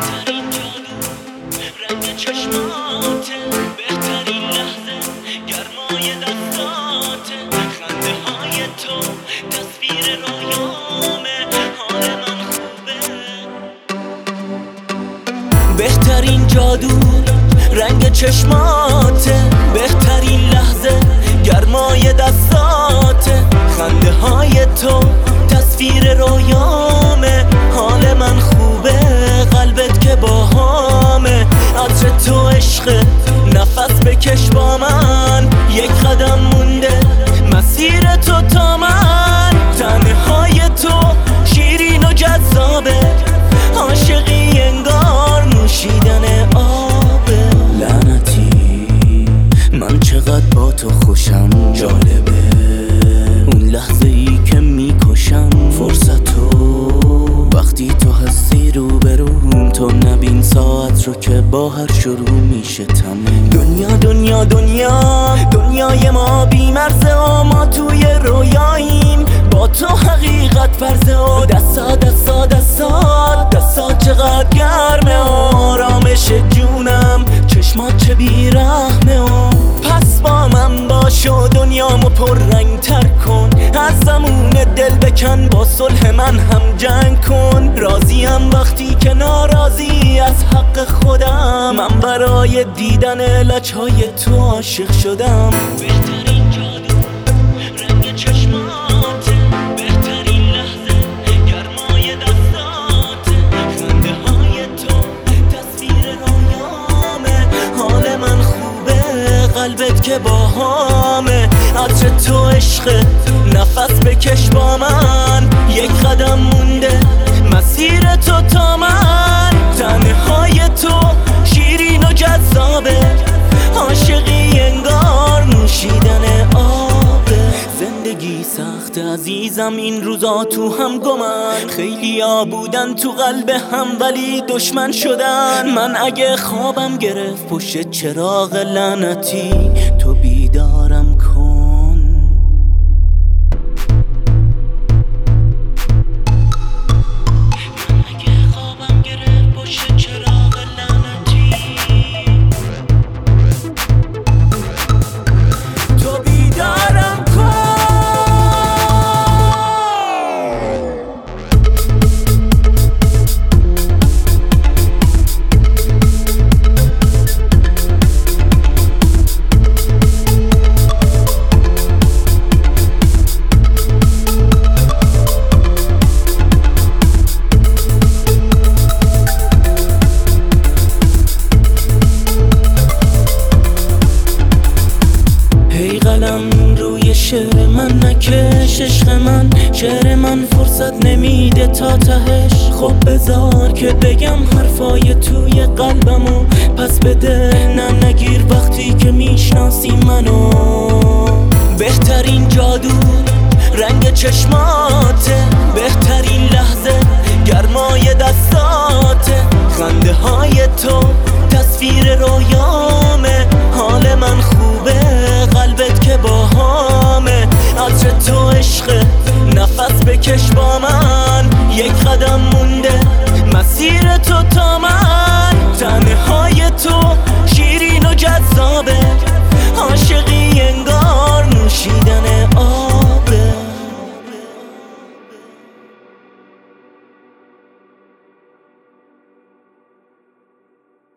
بهترین جادو رنگ چشماته بهترین لحظه گرمای دستاته خنده تو تصویر رویامه حال من خوبه بهترین جادو رنگ چشماته بهترین لحظه گرمای دستاته خنده تو تصویر رویامه نبین ساعت رو که با هر شروع میشه تموم دنیا دنیا دنیا دنیای ما بیمرزه و ما توی رویاییم. با تو حقیقت فرزه و دستا دستا دستا دستا چقدر گرمه و آرامش جونم. چشمات چه بیرحمه و پس با من باش و دنیامو پر دیدن لچهای تو عاشق شدم. بهترین جادو رنگ چشماته بهترین لحظه گرمای دستاته خنده های تو تصویر رویامه حال من خوبه قلبت که باهامه. عطر تو عشق زندگی سخت عزیزم این روزا تو هم گمن خیلی بودن تو قلب هم ولی دشمن شدن. من اگه خوابم گرفت پشت چراغ لعنتی تو بیدارم شعر من نکش عشق من شعر من فرصت نمیده تا تهش. خب بذار که بگم حرفای توی قلبمو. پس بده نه نگیر وقتی که می‌شناسی منو. بهترین جادو رنگ چشماته. بهترین لحظه گرمای دستات